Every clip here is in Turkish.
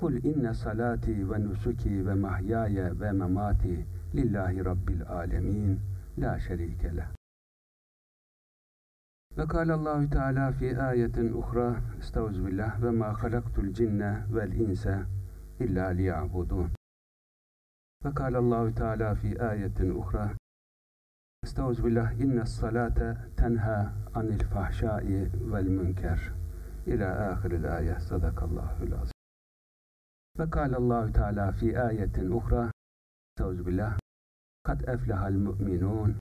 Kul inne salati ve nusuki ve mahyaya ve memati lillahi rabbil alemin la şerike leh. Ve kâlallahu teâlâ fi ayetin uhra estağfirullah ve mâ halaktul cinne vel inse illa liya'budun. Ve kâlallahu teâlâ fi ayetin uhra Estağfirullah inne salate tenha anil fahşai vel münker ila ahiril ayet sadakallahul azim. Ve kâlallahu teâlâ fi ayetin uhra Estağfirullah Kad eflehal mu'minun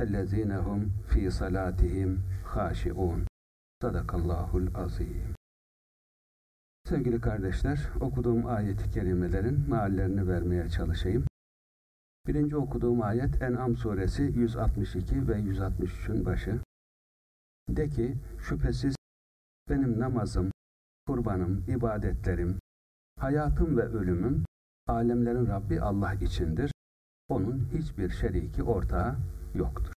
ellezinehum fi salatihim haşiun. Sadakallahul azim. Sevgili kardeşler, okuduğum ayet-i kerimelerin meallerini vermeye çalışayım. Birinci okuduğum ayet En'am suresi 162 ve 163'ün başı. De ki, şüphesiz benim namazım, kurbanım, ibadetlerim, hayatım ve ölümüm, alemlerin Rabbi Allah içindir. Onun hiçbir şeriki ortağı yoktur.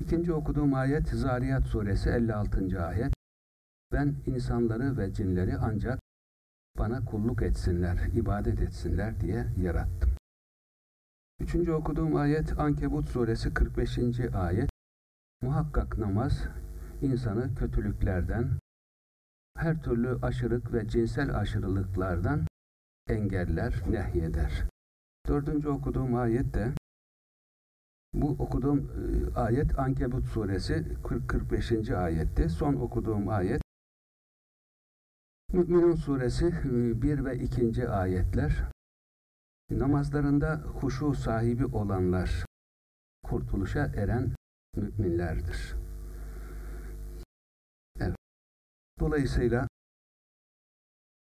İkinci okuduğum ayet Zariyat suresi 56. ayet. Ben insanları ve cinleri ancak bana kulluk etsinler, ibadet etsinler diye yarattım. Üçüncü okuduğum ayet Ankebut suresi 45. ayet. Muhakkak namaz insanı kötülüklerden, her türlü aşırılık ve cinsel aşırılıklardan engeller, nehyeder. Dördüncü okuduğum ayet de bu okuduğum e, ayet Ankebut suresi 40, 45. ayette. Son okuduğum ayet Mü'minun suresi 1 e, ve 2. ayetler. Namazlarında huşu sahibi olanlar kurtuluşa eren müminlerdir. Evet. Dolayısıyla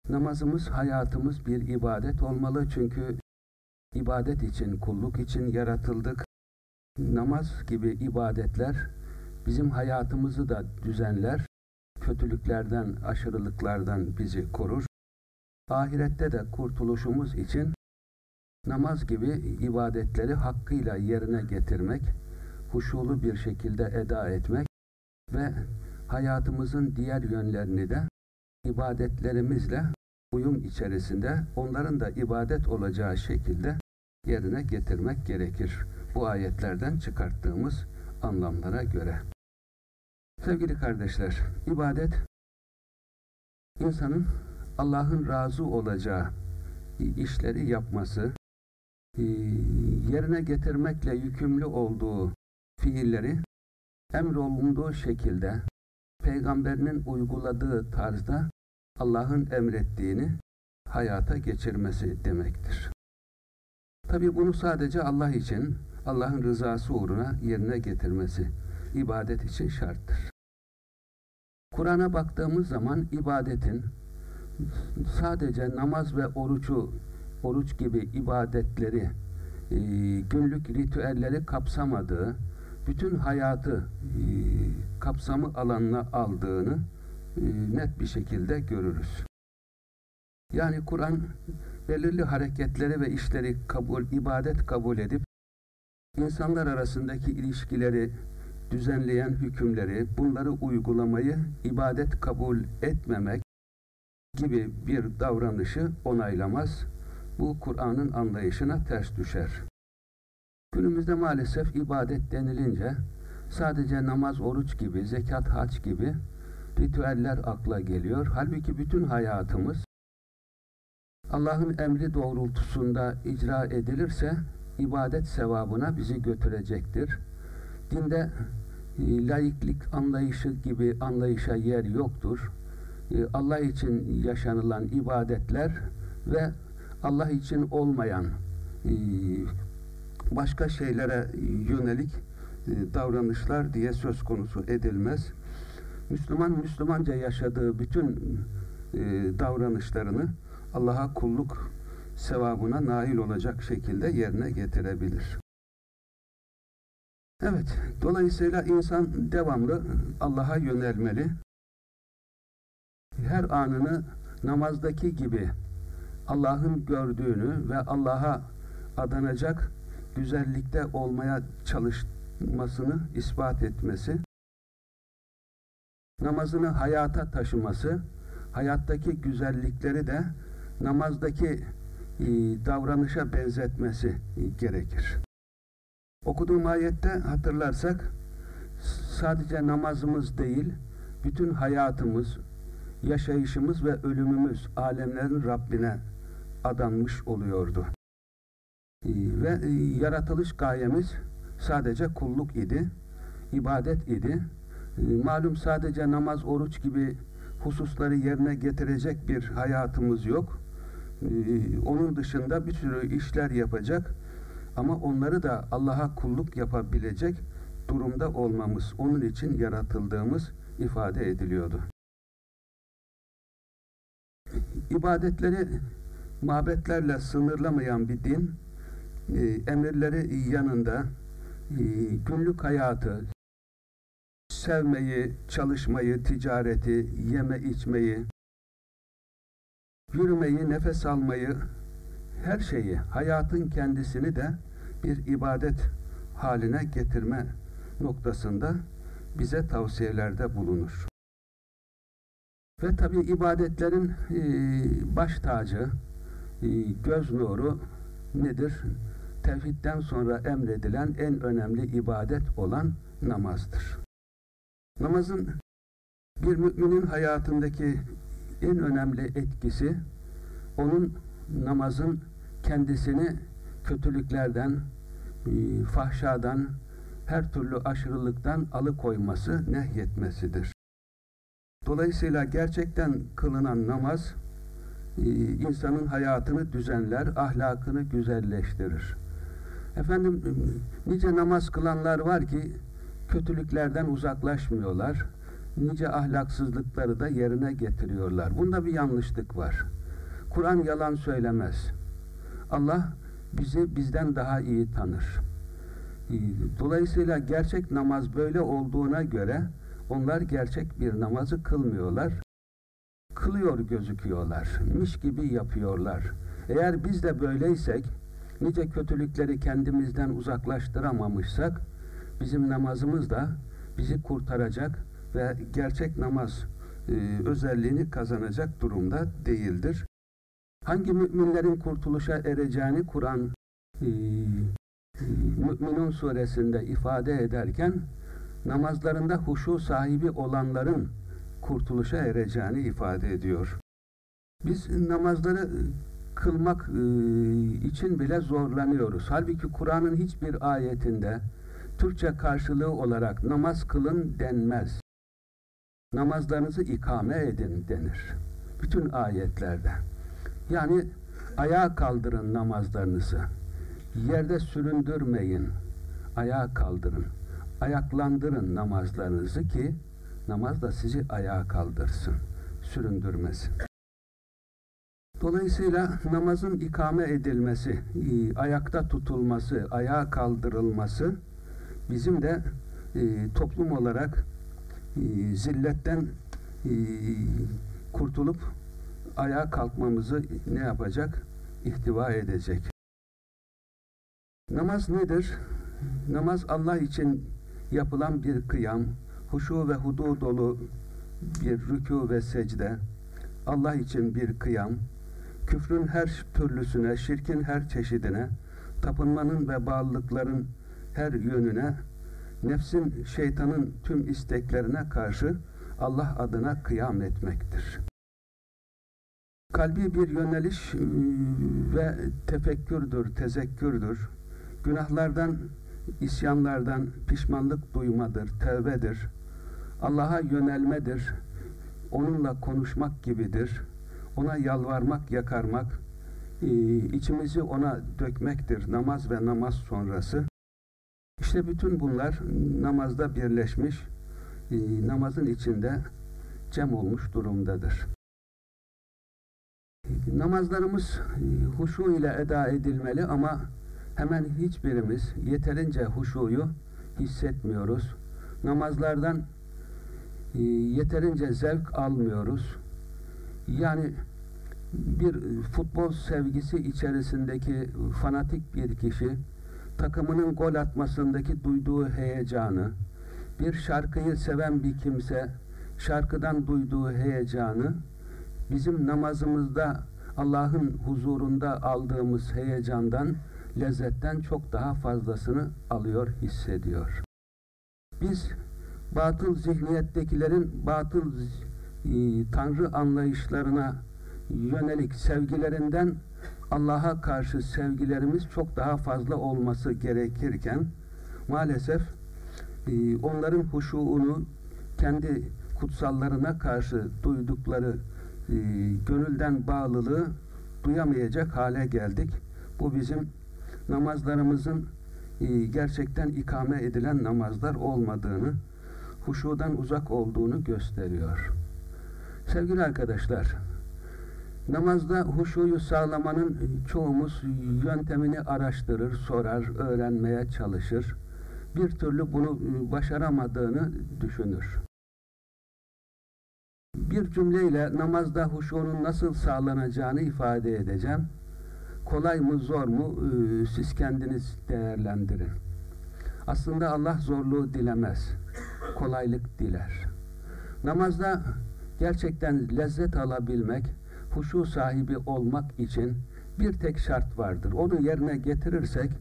namazımız, hayatımız bir ibadet olmalı. Çünkü ibadet için, kulluk için yaratıldık. Namaz gibi ibadetler bizim hayatımızı da düzenler, kötülüklerden, aşırılıklardan bizi korur. Ahirette de kurtuluşumuz için namaz gibi ibadetleri hakkıyla yerine getirmek, huşulu bir şekilde eda etmek ve hayatımızın diğer yönlerini de ibadetlerimizle uyum içerisinde onların da ibadet olacağı şekilde yerine getirmek gerekir. Bu ayetlerden çıkarttığımız anlamlara göre. Sevgili kardeşler, ibadet insanın Allah'ın razı olacağı işleri yapması, e, yerine getirmekle yükümlü olduğu fiilleri emrolunduğu şekilde peygamberinin uyguladığı tarzda Allah'ın emrettiğini hayata geçirmesi demektir. Tabi bunu sadece Allah için, Allah'ın rızası uğruna yerine getirmesi, ibadet için şarttır. Kur'an'a baktığımız zaman ibadetin sadece namaz ve orucu, oruç gibi ibadetleri, günlük ritüelleri kapsamadığı, bütün hayatı e, kapsamı alanına aldığını e, net bir şekilde görürüz. Yani Kur'an belirli hareketleri ve işleri kabul, ibadet kabul edip insanlar arasındaki ilişkileri düzenleyen hükümleri, bunları uygulamayı ibadet kabul etmemek gibi bir davranışı onaylamaz. Bu Kur'an'ın anlayışına ters düşer. Günümüzde maalesef ibadet denilince sadece namaz, oruç gibi, zekat, hac gibi ritüeller akla geliyor. Halbuki bütün hayatımız Allah'ın emri doğrultusunda icra edilirse ibadet sevabına bizi götürecektir. Dinde e, laiklik anlayışı gibi anlayışa yer yoktur. E, Allah için yaşanılan ibadetler ve Allah için olmayan e, başka şeylere yönelik e, davranışlar diye söz konusu edilmez. Müslüman Müslümanca yaşadığı bütün e, davranışlarını Allah'a kulluk sevabına nail olacak şekilde yerine getirebilir. Evet, dolayısıyla insan devamlı Allah'a yönelmeli. Her anını namazdaki gibi Allah'ın gördüğünü ve Allah'a adanacak güzellikte olmaya çalışmasını ispat etmesi, namazını hayata taşıması, hayattaki güzellikleri de namazdaki e, davranışa benzetmesi gerekir. Okuduğum ayette hatırlarsak sadece namazımız değil, bütün hayatımız, yaşayışımız ve ölümümüz alemlerin Rabbine adanmış oluyordu. Ve e, yaratılış gayemiz sadece kulluk idi, ibadet idi. Ee, malum sadece namaz, oruç gibi hususları yerine getirecek bir hayatımız yok. Ee, onun dışında bir sürü işler yapacak ama onları da Allah'a kulluk yapabilecek durumda olmamız, onun için yaratıldığımız ifade ediliyordu. İbadetleri mabetlerle sınırlamayan bir din, e, emirleri yanında e, günlük hayatı, sevmeyi, çalışmayı, ticareti, yeme içmeyi, yürümeyi, nefes almayı, her şeyi, hayatın kendisini de bir ibadet haline getirme noktasında bize tavsiyelerde bulunur. Ve tabi ibadetlerin e, baş tacı, göz nuru nedir? Tevhidden sonra emredilen en önemli ibadet olan namazdır. Namazın bir müminin hayatındaki en önemli etkisi onun namazın kendisini kötülüklerden, e, fahşadan, her türlü aşırılıktan alıkoyması, nehyetmesidir. Dolayısıyla gerçekten kılınan namaz e, insanın hayatını düzenler, ahlakını güzelleştirir. Efendim nice namaz kılanlar var ki kötülüklerden uzaklaşmıyorlar. Nice ahlaksızlıkları da yerine getiriyorlar. Bunda bir yanlışlık var. Kur'an yalan söylemez. Allah bizi bizden daha iyi tanır. Dolayısıyla gerçek namaz böyle olduğuna göre onlar gerçek bir namazı kılmıyorlar. Kılıyor gözüküyorlar. Miş gibi yapıyorlar. Eğer biz de böyleysek, nice kötülükleri kendimizden uzaklaştıramamışsak, bizim namazımız da bizi kurtaracak ve gerçek namaz e, özelliğini kazanacak durumda değildir. Hangi müminlerin kurtuluşa ereceğini Kur'an e, Mü'minun suresinde ifade ederken namazlarında huşu sahibi olanların kurtuluşa ereceğini ifade ediyor. Biz namazları kılmak e, için bile zorlanıyoruz. Halbuki Kur'an'ın hiçbir ayetinde Türkçe karşılığı olarak namaz kılın denmez. Namazlarınızı ikame edin denir. Bütün ayetlerde. Yani ayağa kaldırın namazlarınızı. Yerde süründürmeyin. Ayağa kaldırın ayaklandırın namazlarınızı ki namaz da sizi ayağa kaldırsın, süründürmesin. Dolayısıyla namazın ikame edilmesi, e, ayakta tutulması, ayağa kaldırılması bizim de e, toplum olarak e, zilletten kurtulup ayağa kalkmamızı ne yapacak? İhtiva edecek. Namaz nedir? Namaz Allah için yapılan bir kıyam, huşu ve hudu dolu bir rükû ve secde, Allah için bir kıyam, küfrün her türlüsüne, şirkin her çeşidine, tapınmanın ve bağlılıkların her yönüne, nefsin, şeytanın tüm isteklerine karşı Allah adına kıyam etmektir. kalbi bir yöneliş e, ve tefekkürdür, tezekkürdür. Günahlardan, isyanlardan pişmanlık duymadır, tevbedir. Allah'a yönelmedir. Onunla konuşmak gibidir. Ona yalvarmak, yakarmak, e, içimizi ona dökmektir namaz ve namaz sonrası. İşte bütün bunlar namazda birleşmiş, e, namazın içinde cem olmuş durumdadır. Namazlarımız e, huşu ile eda edilmeli ama hemen hiçbirimiz yeterince huşuyu hissetmiyoruz. Namazlardan yeterince zevk almıyoruz. Yani bir futbol sevgisi içerisindeki fanatik bir kişi takımının gol atmasındaki duyduğu heyecanı, bir şarkıyı seven bir kimse şarkıdan duyduğu heyecanı bizim namazımızda Allah'ın huzurunda aldığımız heyecandan, lezzetten çok daha fazlasını alıyor, hissediyor. Biz batıl zihniyettekilerin batıl e, tanrı anlayışlarına yönelik sevgilerinden Allah'a karşı sevgilerimiz çok daha fazla olması gerekirken maalesef e, onların huşuğunu kendi kutsallarına karşı duydukları e, gönülden bağlılığı duyamayacak hale geldik. Bu bizim namazlarımızın e, gerçekten ikame edilen namazlar olmadığını, huşudan uzak olduğunu gösteriyor. Sevgili arkadaşlar, namazda huşuyu sağlamanın çoğumuz yöntemini araştırır, sorar, öğrenmeye çalışır. Bir türlü bunu başaramadığını düşünür bir cümleyle namazda huşunun nasıl sağlanacağını ifade edeceğim. Kolay mı zor mu ee, siz kendiniz değerlendirin. Aslında Allah zorluğu dilemez. Kolaylık diler. Namazda gerçekten lezzet alabilmek, huşu sahibi olmak için bir tek şart vardır. Onu yerine getirirsek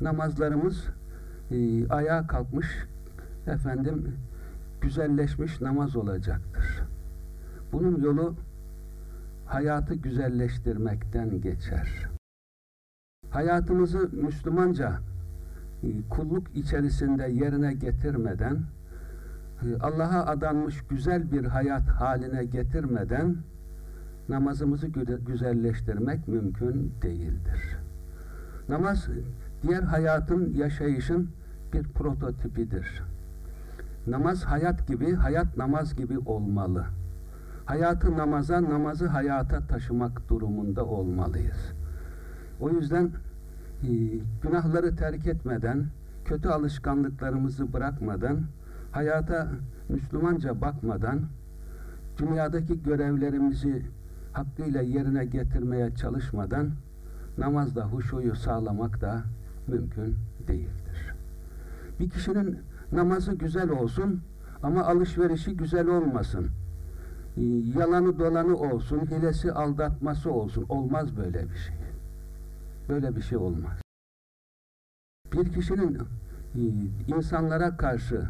namazlarımız e, ayağa kalkmış efendim güzelleşmiş namaz olacaktır. Bunun yolu hayatı güzelleştirmekten geçer. Hayatımızı Müslümanca e, kulluk içerisinde yerine getirmeden Allah'a adanmış güzel bir hayat haline getirmeden namazımızı güzelleştirmek mümkün değildir. Namaz diğer hayatın, yaşayışın bir prototipidir. Namaz hayat gibi, hayat namaz gibi olmalı hayatı namaza, namazı hayata taşımak durumunda olmalıyız. O yüzden günahları terk etmeden, kötü alışkanlıklarımızı bırakmadan, hayata Müslümanca bakmadan, dünyadaki görevlerimizi hakkıyla yerine getirmeye çalışmadan namazda huşuyu sağlamak da mümkün değildir. Bir kişinin namazı güzel olsun ama alışverişi güzel olmasın yalanı dolanı olsun, hilesi aldatması olsun. Olmaz böyle bir şey. Böyle bir şey olmaz. Bir kişinin e, insanlara karşı,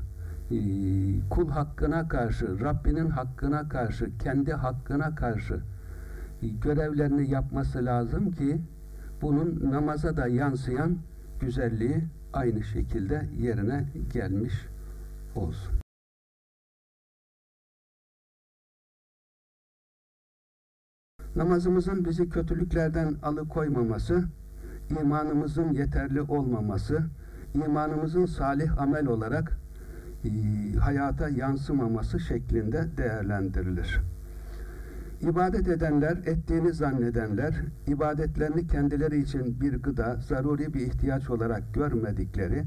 kul hakkına karşı, Rabbinin hakkına karşı, kendi hakkına karşı e, görevlerini yapması lazım ki bunun namaza da yansıyan güzelliği aynı şekilde yerine gelmiş olsun. Namazımızın bizi kötülüklerden alıkoymaması, imanımızın yeterli olmaması, imanımızın salih amel olarak hayata yansımaması şeklinde değerlendirilir. İbadet edenler, ettiğini zannedenler, ibadetlerini kendileri için bir gıda, zaruri bir ihtiyaç olarak görmedikleri,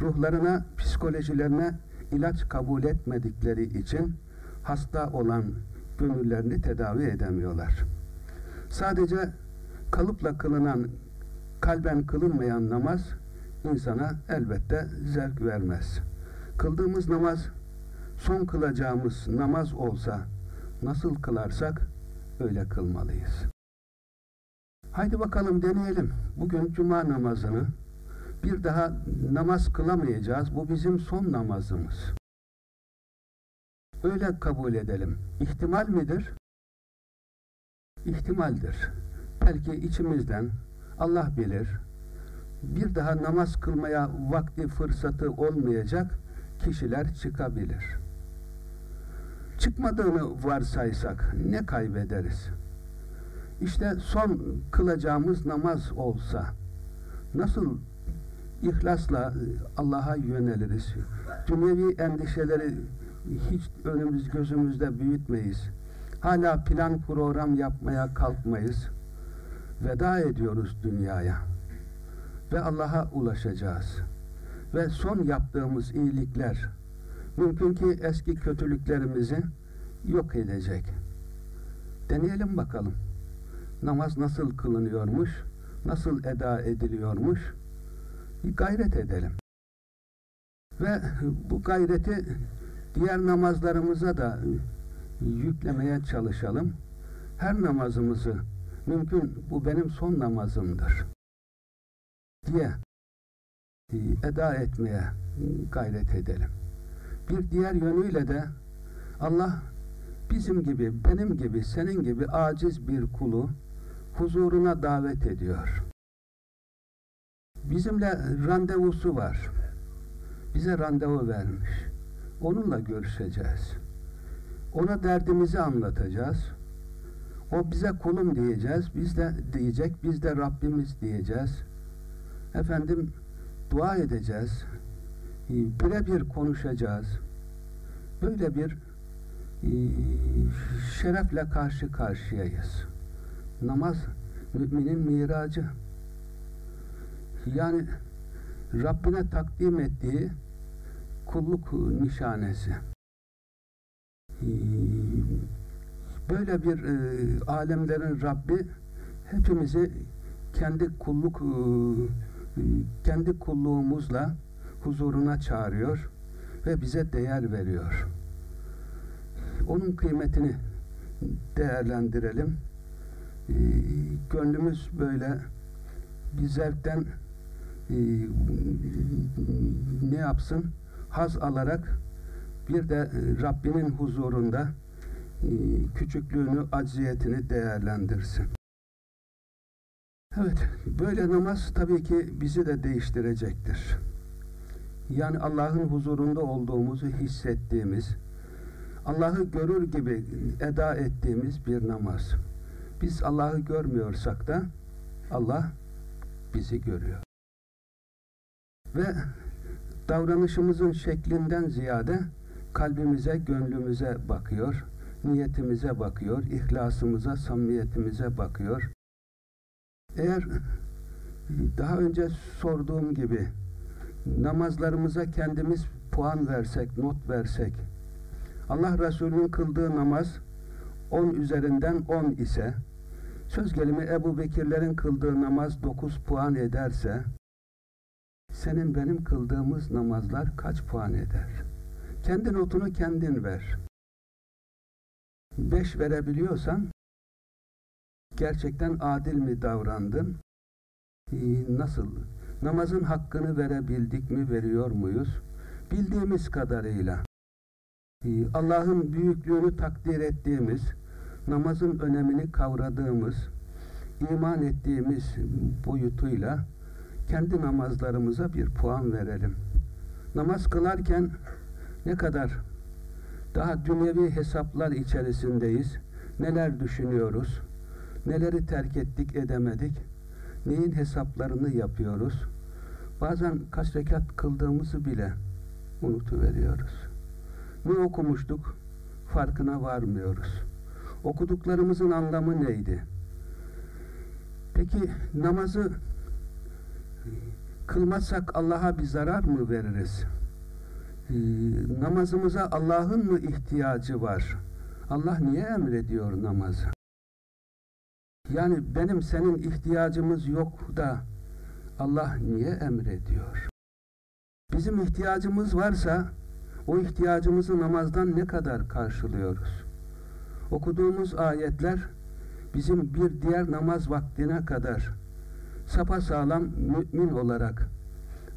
ruhlarına, psikolojilerine ilaç kabul etmedikleri için hasta olan gönüllerini tedavi edemiyorlar. Sadece kalıpla kılınan, kalben kılınmayan namaz insana elbette zevk vermez. Kıldığımız namaz son kılacağımız namaz olsa nasıl kılarsak öyle kılmalıyız. Haydi bakalım deneyelim. Bugün cuma namazını bir daha namaz kılamayacağız. Bu bizim son namazımız. Öyle kabul edelim. İhtimal midir? ihtimaldir. Belki içimizden Allah bilir bir daha namaz kılmaya vakti fırsatı olmayacak kişiler çıkabilir. Çıkmadığını varsaysak ne kaybederiz? İşte son kılacağımız namaz olsa nasıl ihlasla Allah'a yöneliriz? Dünyevi endişeleri hiç önümüz gözümüzde büyütmeyiz. Hala plan program yapmaya kalkmayız. Veda ediyoruz dünyaya. Ve Allah'a ulaşacağız. Ve son yaptığımız iyilikler mümkün ki eski kötülüklerimizi yok edecek. Deneyelim bakalım. Namaz nasıl kılınıyormuş? Nasıl eda ediliyormuş? Gayret edelim. Ve bu gayreti diğer namazlarımıza da yüklemeye çalışalım. Her namazımızı mümkün bu benim son namazımdır diye eda etmeye gayret edelim. Bir diğer yönüyle de Allah bizim gibi, benim gibi, senin gibi aciz bir kulu huzuruna davet ediyor. Bizimle randevusu var. Bize randevu vermiş. Onunla görüşeceğiz. Ona derdimizi anlatacağız. O bize kulum diyeceğiz. Biz de diyecek. Biz de Rabbimiz diyeceğiz. Efendim dua edeceğiz. Birebir konuşacağız. Böyle bir e, şerefle karşı karşıyayız. Namaz müminin miracı. Yani Rabbine takdim ettiği kulluk nişanesi. Ee, böyle bir e, alemlerin Rabbi hepimizi kendi kulluk e, kendi kulluğumuzla huzuruna çağırıyor ve bize değer veriyor. Onun kıymetini değerlendirelim. Ee, gönlümüz böyle bir zevkten e, ne yapsın? Haz alarak bir de Rabbinin huzurunda e, küçüklüğünü, acziyetini değerlendirsin. Evet, böyle namaz tabii ki bizi de değiştirecektir. Yani Allah'ın huzurunda olduğumuzu hissettiğimiz, Allah'ı görür gibi eda ettiğimiz bir namaz. Biz Allah'ı görmüyorsak da Allah bizi görüyor. Ve davranışımızın şeklinden ziyade kalbimize, gönlümüze bakıyor, niyetimize bakıyor, ihlasımıza, samimiyetimize bakıyor. Eğer daha önce sorduğum gibi namazlarımıza kendimiz puan versek, not versek, Allah Resulü'nün kıldığı namaz 10 üzerinden 10 ise, söz gelimi Ebu Bekirlerin kıldığı namaz 9 puan ederse, senin benim kıldığımız namazlar kaç puan eder? Kendi notunu kendin ver. 5 verebiliyorsan, gerçekten adil mi davrandın? Ee, nasıl? Namazın hakkını verebildik mi, veriyor muyuz? Bildiğimiz kadarıyla ee, Allah'ın büyüklüğünü takdir ettiğimiz, namazın önemini kavradığımız, iman ettiğimiz boyutuyla kendi namazlarımıza bir puan verelim. Namaz kılarken ne kadar daha dünyevi hesaplar içerisindeyiz, neler düşünüyoruz, neleri terk ettik edemedik, neyin hesaplarını yapıyoruz. Bazen kaç rekat kıldığımızı bile unutuveriyoruz. Ne okumuştuk? Farkına varmıyoruz. Okuduklarımızın anlamı neydi? Peki namazı kılmazsak Allah'a bir zarar mı veririz? Ee, namazımıza Allah'ın mı ihtiyacı var? Allah niye emrediyor namazı? Yani benim senin ihtiyacımız yok da Allah niye emrediyor? Bizim ihtiyacımız varsa o ihtiyacımızı namazdan ne kadar karşılıyoruz? Okuduğumuz ayetler bizim bir diğer namaz vaktine kadar sapasağlam mümin olarak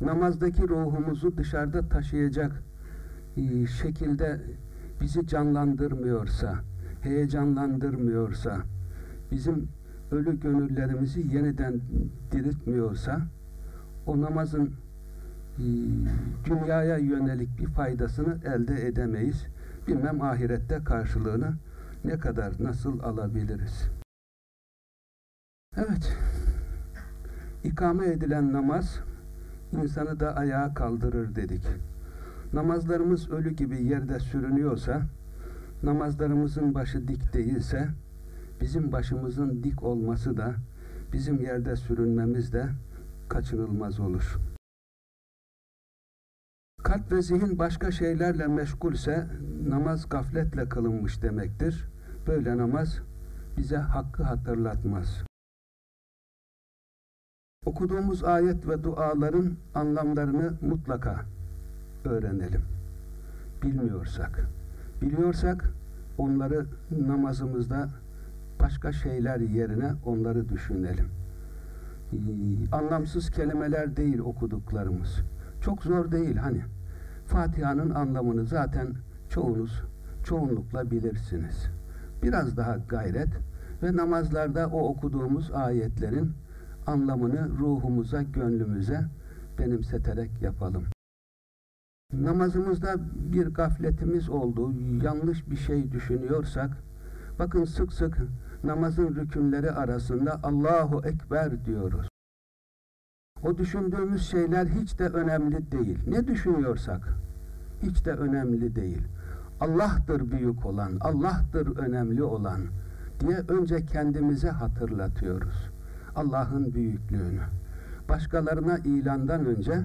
namazdaki ruhumuzu dışarıda taşıyacak e, şekilde bizi canlandırmıyorsa, heyecanlandırmıyorsa, bizim ölü gönüllerimizi yeniden diriltmiyorsa o namazın e, dünyaya yönelik bir faydasını elde edemeyiz. Bilmem ahirette karşılığını ne kadar nasıl alabiliriz? Evet. İkame edilen namaz insanı da ayağa kaldırır dedik. Namazlarımız ölü gibi yerde sürünüyorsa, namazlarımızın başı dik değilse, bizim başımızın dik olması da, bizim yerde sürünmemiz de kaçınılmaz olur. Kalp ve zihin başka şeylerle meşgulse namaz gafletle kılınmış demektir. Böyle namaz bize hakkı hatırlatmaz. Okuduğumuz ayet ve duaların anlamlarını mutlaka öğrenelim. Bilmiyorsak, biliyorsak onları namazımızda başka şeyler yerine onları düşünelim. Anlamsız kelimeler değil okuduklarımız. Çok zor değil hani. Fatiha'nın anlamını zaten çoğunuz çoğunlukla bilirsiniz. Biraz daha gayret ve namazlarda o okuduğumuz ayetlerin anlamını ruhumuza, gönlümüze benimseterek yapalım. Namazımızda bir gafletimiz oldu, yanlış bir şey düşünüyorsak, bakın sık sık namazın rükünleri arasında Allahu Ekber diyoruz. O düşündüğümüz şeyler hiç de önemli değil. Ne düşünüyorsak hiç de önemli değil. Allah'tır büyük olan, Allah'tır önemli olan diye önce kendimize hatırlatıyoruz. Allah'ın büyüklüğünü. Başkalarına ilandan önce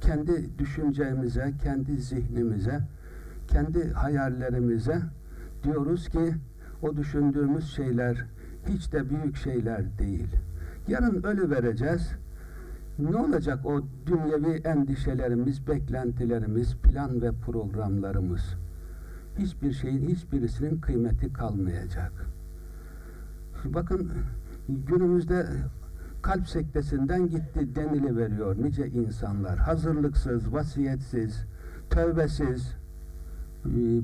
kendi düşüncemize, kendi zihnimize, kendi hayallerimize diyoruz ki o düşündüğümüz şeyler hiç de büyük şeyler değil. Yarın ölü vereceğiz. Ne olacak o dünyevi endişelerimiz, beklentilerimiz, plan ve programlarımız? Hiçbir şeyin, hiçbirisinin kıymeti kalmayacak. Bakın günümüzde kalp sektesinden gitti denili veriyor nice insanlar. Hazırlıksız, vasiyetsiz, tövbesiz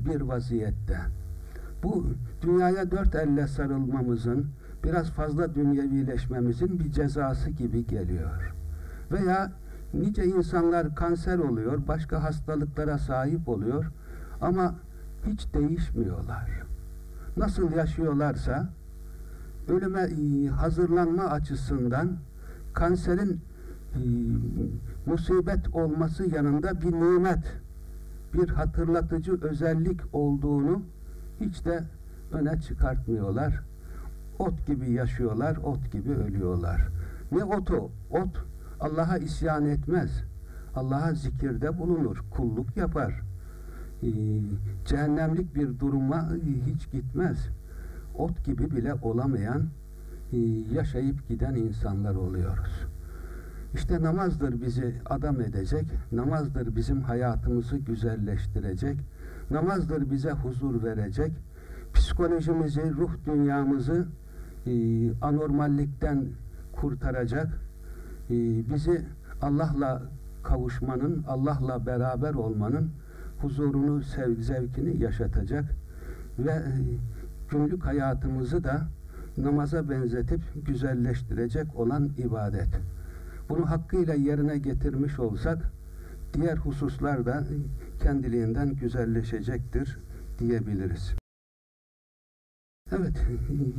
bir vaziyette. Bu dünyaya dört elle sarılmamızın, biraz fazla dünyevileşmemizin bir cezası gibi geliyor. Veya nice insanlar kanser oluyor, başka hastalıklara sahip oluyor ama hiç değişmiyorlar. Nasıl yaşıyorlarsa ölüme e, hazırlanma açısından kanserin e, musibet olması yanında bir nimet, bir hatırlatıcı özellik olduğunu hiç de öne çıkartmıyorlar. Ot gibi yaşıyorlar, ot gibi ölüyorlar. Ne otu? Ot Allah'a isyan etmez. Allah'a zikirde bulunur, kulluk yapar. Ee, cehennemlik bir duruma hiç gitmez ot gibi bile olamayan e, yaşayıp giden insanlar oluyoruz. İşte namazdır bizi adam edecek, namazdır bizim hayatımızı güzelleştirecek, namazdır bize huzur verecek, psikolojimizi, ruh dünyamızı e, anormallikten kurtaracak, e, bizi Allah'la kavuşmanın, Allah'la beraber olmanın huzurunu, sevgi, zevkini yaşatacak. Ve günlük hayatımızı da namaza benzetip güzelleştirecek olan ibadet. Bunu hakkıyla yerine getirmiş olsak diğer hususlar da kendiliğinden güzelleşecektir diyebiliriz. Evet.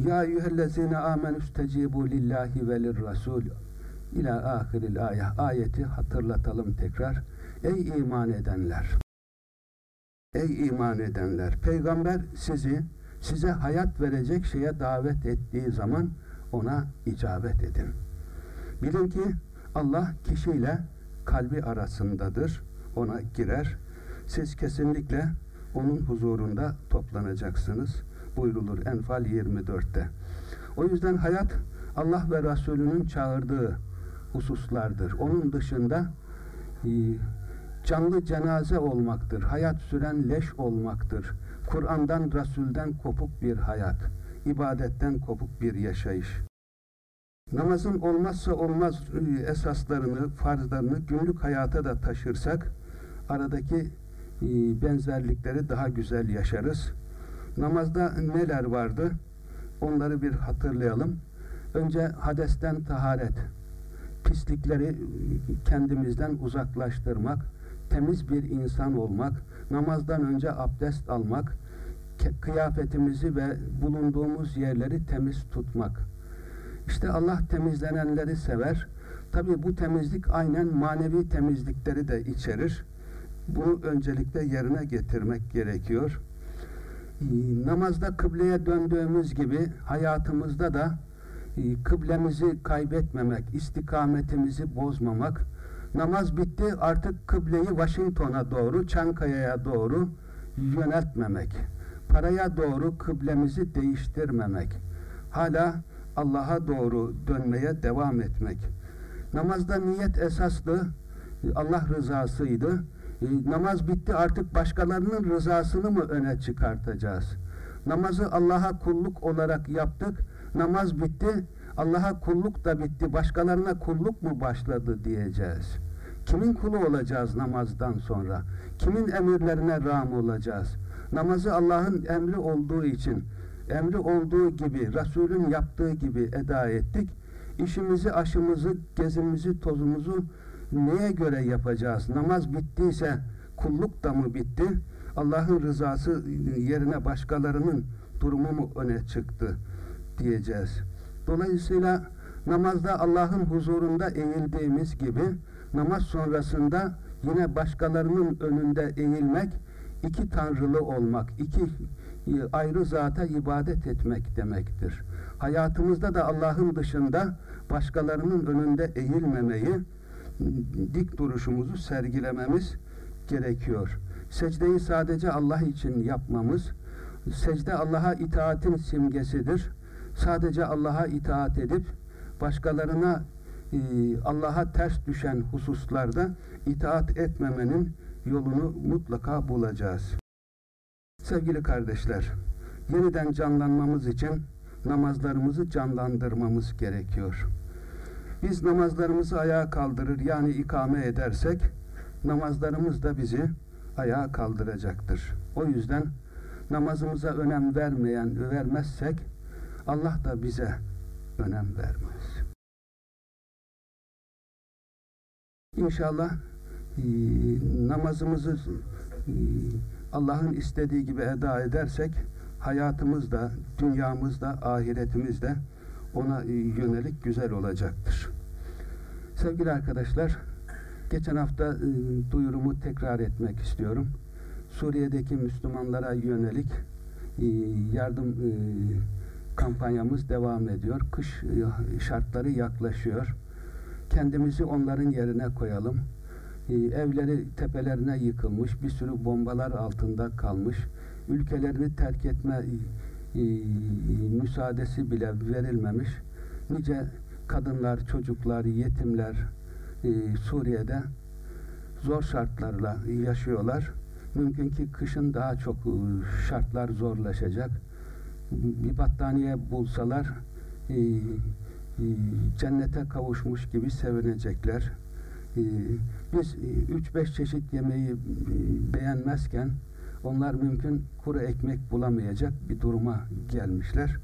Ya eyyühellezine amenü stecibu lillahi ve lirrasul ila ahiril ayet. Ayeti hatırlatalım tekrar. Ey iman edenler! Ey iman edenler! Peygamber sizi size hayat verecek şeye davet ettiği zaman ona icabet edin. Bilin ki Allah kişiyle kalbi arasındadır. Ona girer. Siz kesinlikle onun huzurunda toplanacaksınız. Buyrulur Enfal 24'te. O yüzden hayat Allah ve Resulünün çağırdığı hususlardır. Onun dışında e, canlı cenaze olmaktır. Hayat süren leş olmaktır Kur'an'dan, Resul'den kopuk bir hayat, ibadetten kopuk bir yaşayış. Namazın olmazsa olmaz e, esaslarını, farzlarını günlük hayata da taşırsak, aradaki benzerlikleri daha güzel yaşarız. Namazda neler vardı? onları bir hatırlayalım. Önce hadesten taharet, pislikleri kendimizden uzaklaştırmak, temiz bir insan olmak, namazdan önce abdest almak, kıyafetimizi ve bulunduğumuz yerleri temiz tutmak. İşte Allah temizlenenleri sever. Tabi bu temizlik aynen manevi temizlikleri de içerir. Bunu öncelikle yerine getirmek gerekiyor. Namazda kıbleye döndüğümüz gibi hayatımızda da e, kıblemizi kaybetmemek, istikametimizi bozmamak, namaz bitti artık kıbleyi Washington'a doğru, Çankaya'ya doğru yöneltmemek, paraya doğru kıblemizi değiştirmemek, hala Allah'a doğru dönmeye devam etmek. Namazda niyet esaslı, Allah rızasıydı. Namaz bitti artık başkalarının rızasını mı öne çıkartacağız? Namazı Allah'a kulluk olarak yaptık. Namaz bitti. Allah'a kulluk da bitti. Başkalarına kulluk mu başladı diyeceğiz. Kimin kulu olacağız namazdan sonra? Kimin emirlerine ram olacağız? Namazı Allah'ın emri olduğu için, emri olduğu gibi, Resul'ün yaptığı gibi eda ettik. İşimizi, aşımızı, gezimizi, tozumuzu neye göre yapacağız? Namaz bittiyse kulluk da mı bitti? Allah'ın rızası yerine başkalarının durumu mu öne çıktı diyeceğiz. Dolayısıyla namazda Allah'ın huzurunda eğildiğimiz gibi namaz sonrasında yine başkalarının önünde eğilmek iki tanrılı olmak, iki ayrı zata ibadet etmek demektir. Hayatımızda da Allah'ın dışında başkalarının önünde eğilmemeyi, dik duruşumuzu sergilememiz gerekiyor. Secdeyi sadece Allah için yapmamız, secde Allah'a itaatin simgesidir. Sadece Allah'a itaat edip başkalarına e, Allah'a ters düşen hususlarda itaat etmemenin yolunu mutlaka bulacağız. Sevgili kardeşler, yeniden canlanmamız için namazlarımızı canlandırmamız gerekiyor. Biz namazlarımızı ayağa kaldırır yani ikame edersek namazlarımız da bizi ayağa kaldıracaktır. O yüzden namazımıza önem vermeyen, vermezsek Allah da bize önem vermez. İnşallah e, namazımızı e, Allah'ın istediği gibi eda edersek hayatımızda, dünyamızda, ahiretimizde ona e, yönelik güzel olacaktır. Sevgili arkadaşlar, geçen hafta e, duyurumu tekrar etmek istiyorum. Suriye'deki Müslümanlara yönelik e, yardım kampanyamız devam ediyor. Kış şartları yaklaşıyor. Kendimizi onların yerine koyalım. Evleri tepelerine yıkılmış, bir sürü bombalar altında kalmış, ülkelerini terk etme müsaadesi bile verilmemiş. Nice kadınlar, çocuklar, yetimler Suriye'de zor şartlarla yaşıyorlar. Mümkün ki kışın daha çok şartlar zorlaşacak bir battaniye bulsalar e, e, cennete kavuşmuş gibi sevinecekler. E, biz 3-5 çeşit yemeği beğenmezken onlar mümkün kuru ekmek bulamayacak bir duruma gelmişler.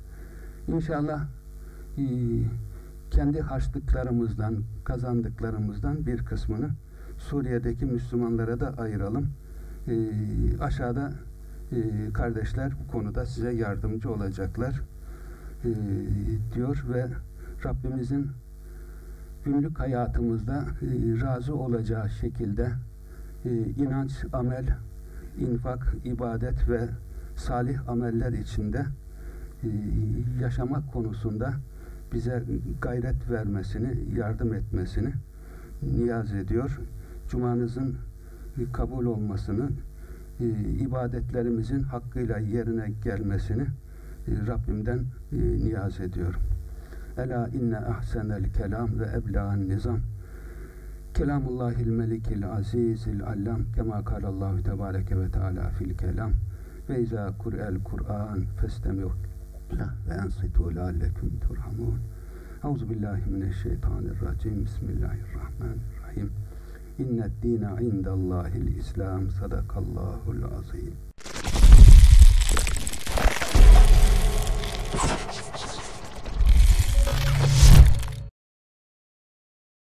İnşallah kendi harçlıklarımızdan, kazandıklarımızdan bir kısmını Suriye'deki Müslümanlara da ayıralım. aşağıda e, kardeşler bu konuda size yardımcı olacaklar e, diyor ve Rabbimizin günlük hayatımızda e, razı olacağı şekilde e, inanç, amel, infak, ibadet ve salih ameller içinde e, yaşamak konusunda bize gayret vermesini, yardım etmesini niyaz ediyor. Cumanızın kabul olmasını e, ibadetlerimizin hakkıyla yerine gelmesini e, Rabbimden e, niyaz ediyorum. Ela inne ahsenel kelam ve ebla'n nizam. Kelamullahil melikil azizil allam kema kalallahu tebareke ve teala fil kelam ve izâ kur'el kur'an festemi'u ve ensitu leallekum turhamun. Euzu billahi mineşşeytanirracim. Bismillahirrahmanirrahim. İnned dîne indallâhil İslam. Sadakallâhul azîm.